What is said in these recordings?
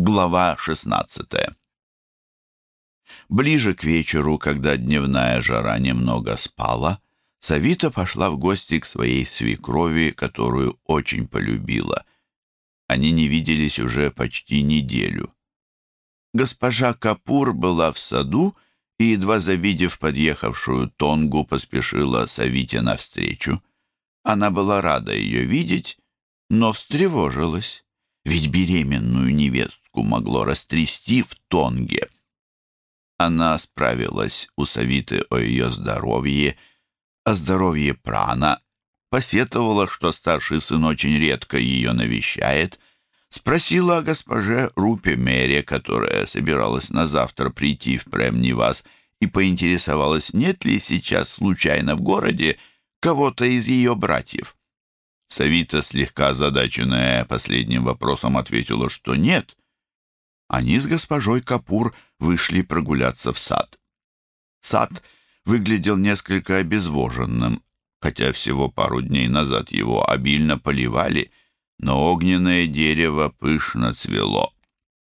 Глава 16 Ближе к вечеру, когда дневная жара немного спала, Савита пошла в гости к своей свекрови, которую очень полюбила. Они не виделись уже почти неделю. Госпожа Капур была в саду и, едва завидев подъехавшую Тонгу, поспешила Савите навстречу. Она была рада ее видеть, но встревожилась ведь беременную невестку могло растрясти в Тонге. Она справилась у Савиты о ее здоровье, о здоровье Прана, посетовала, что старший сын очень редко ее навещает, спросила о госпоже Рупе Мере, которая собиралась на завтра прийти в Премнивас, и поинтересовалась, нет ли сейчас случайно в городе кого-то из ее братьев. Савита, слегка озадаченная последним вопросом, ответила, что нет. Они с госпожой Капур вышли прогуляться в сад. Сад выглядел несколько обезвоженным, хотя всего пару дней назад его обильно поливали, но огненное дерево пышно цвело.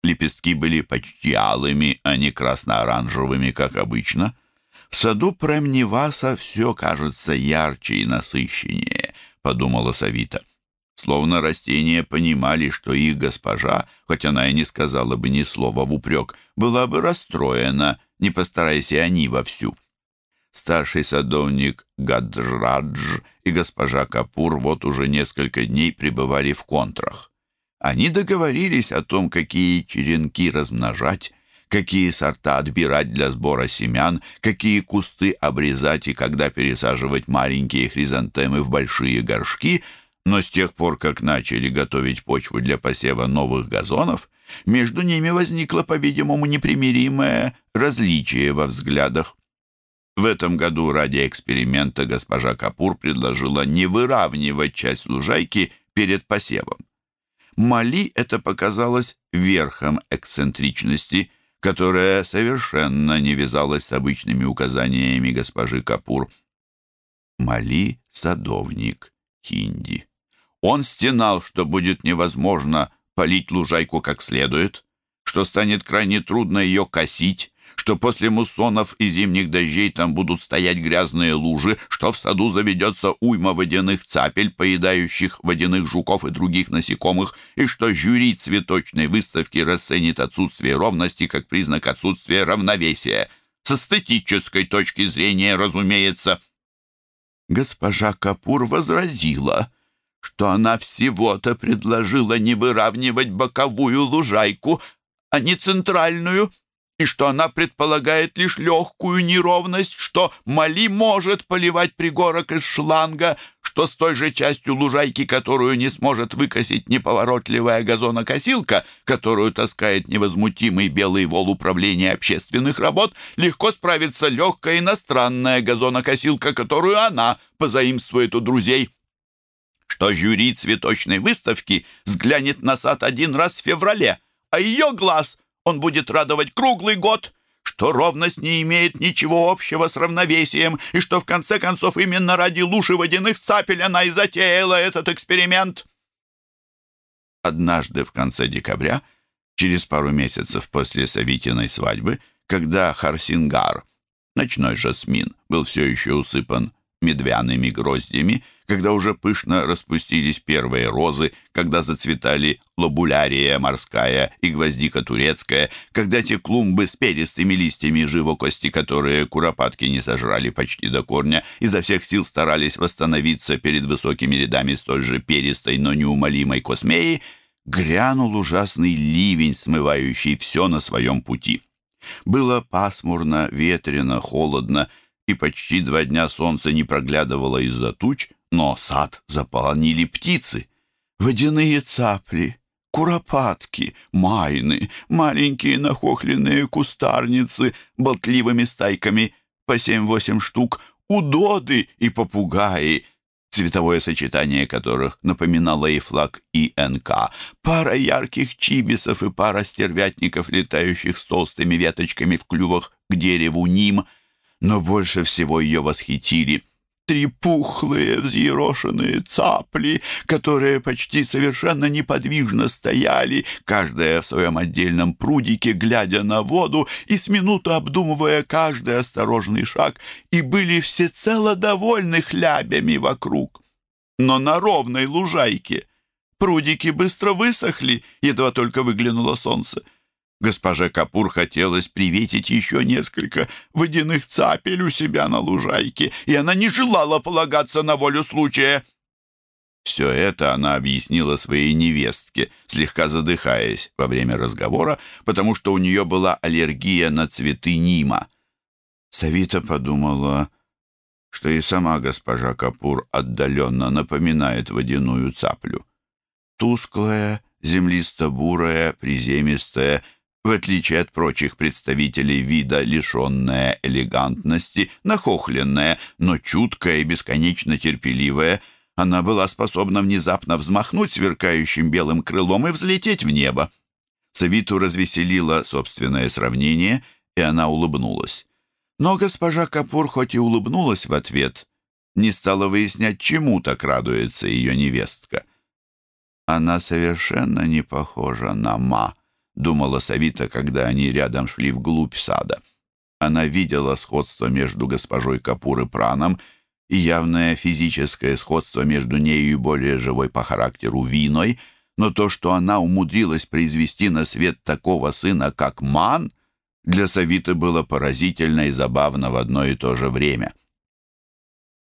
Лепестки были почти алыми, а не красно-оранжевыми, как обычно. В саду Премневаса все кажется ярче и насыщеннее подумала Савита. Словно растения понимали, что их госпожа, хоть она и не сказала бы ни слова в упрек, была бы расстроена, не постараясь и они вовсю. Старший садовник Гаджрадж и госпожа Капур вот уже несколько дней пребывали в контрах. Они договорились о том, какие черенки размножать, какие сорта отбирать для сбора семян, какие кусты обрезать и когда пересаживать маленькие хризантемы в большие горшки, но с тех пор, как начали готовить почву для посева новых газонов, между ними возникло, по-видимому, непримиримое различие во взглядах. В этом году ради эксперимента госпожа Капур предложила не выравнивать часть лужайки перед посевом. Мали это показалось верхом эксцентричности – которая совершенно не вязалась с обычными указаниями госпожи Капур. Мали — садовник, хинди. Он стенал, что будет невозможно полить лужайку как следует, что станет крайне трудно ее косить, что после муссонов и зимних дождей там будут стоять грязные лужи, что в саду заведется уйма водяных цапель, поедающих водяных жуков и других насекомых, и что жюри цветочной выставки расценит отсутствие ровности как признак отсутствия равновесия. С эстетической точки зрения, разумеется. Госпожа Капур возразила, что она всего-то предложила не выравнивать боковую лужайку, а не центральную — и что она предполагает лишь легкую неровность, что Мали может поливать пригорок из шланга, что с той же частью лужайки, которую не сможет выкосить неповоротливая газонокосилка, которую таскает невозмутимый белый вол управления общественных работ, легко справится легкая иностранная газонокосилка, которую она позаимствует у друзей. Что жюри цветочной выставки взглянет на сад один раз в феврале, а ее глаз он будет радовать круглый год, что ровность не имеет ничего общего с равновесием, и что, в конце концов, именно ради луши водяных цапель она и затеяла этот эксперимент. Однажды в конце декабря, через пару месяцев после Савитиной свадьбы, когда Харсингар, ночной жасмин, был все еще усыпан медвяными гроздями, когда уже пышно распустились первые розы, когда зацветали лобулярия морская и гвоздика турецкая, когда те клумбы с перистыми листьями живокости, которые куропатки не сожрали почти до корня, изо всех сил старались восстановиться перед высокими рядами столь же перистой, но неумолимой космеи, грянул ужасный ливень, смывающий все на своем пути. Было пасмурно, ветрено, холодно, и почти два дня солнце не проглядывало из-за туч, но сад заполонили птицы, водяные цапли, куропатки, майны, маленькие нахохленные кустарницы болтливыми стайками по семь-восемь штук, удоды и попугаи, цветовое сочетание которых напоминало и флаг ИНК, пара ярких чибисов и пара стервятников, летающих с толстыми веточками в клювах к дереву ним. Но больше всего ее восхитили три пухлые взъерошенные цапли, которые почти совершенно неподвижно стояли, каждая в своем отдельном прудике, глядя на воду и с минуту обдумывая каждый осторожный шаг, и были всецело довольны хлябями вокруг. Но на ровной лужайке прудики быстро высохли, едва только выглянуло солнце. Госпоже Капур хотелось приветить еще несколько водяных цапель у себя на лужайке, и она не желала полагаться на волю случая. Все это она объяснила своей невестке, слегка задыхаясь во время разговора, потому что у нее была аллергия на цветы нима. Савита подумала, что и сама госпожа Капур отдаленно напоминает водяную цаплю. Тусклая, землисто-бурая, приземистая, в отличие от прочих представителей вида, лишенная элегантности, нахохленная, но чуткая и бесконечно терпеливая, она была способна внезапно взмахнуть сверкающим белым крылом и взлететь в небо. Савиту развеселило собственное сравнение, и она улыбнулась. Но госпожа Капур хоть и улыбнулась в ответ, не стала выяснять, чему так радуется ее невестка. Она совершенно не похожа на Ма, — думала Савита, когда они рядом шли вглубь сада. Она видела сходство между госпожой Капур и Праном и явное физическое сходство между нею и более живой по характеру Виной, но то, что она умудрилась произвести на свет такого сына, как Ман, для Савиты было поразительно и забавно в одно и то же время.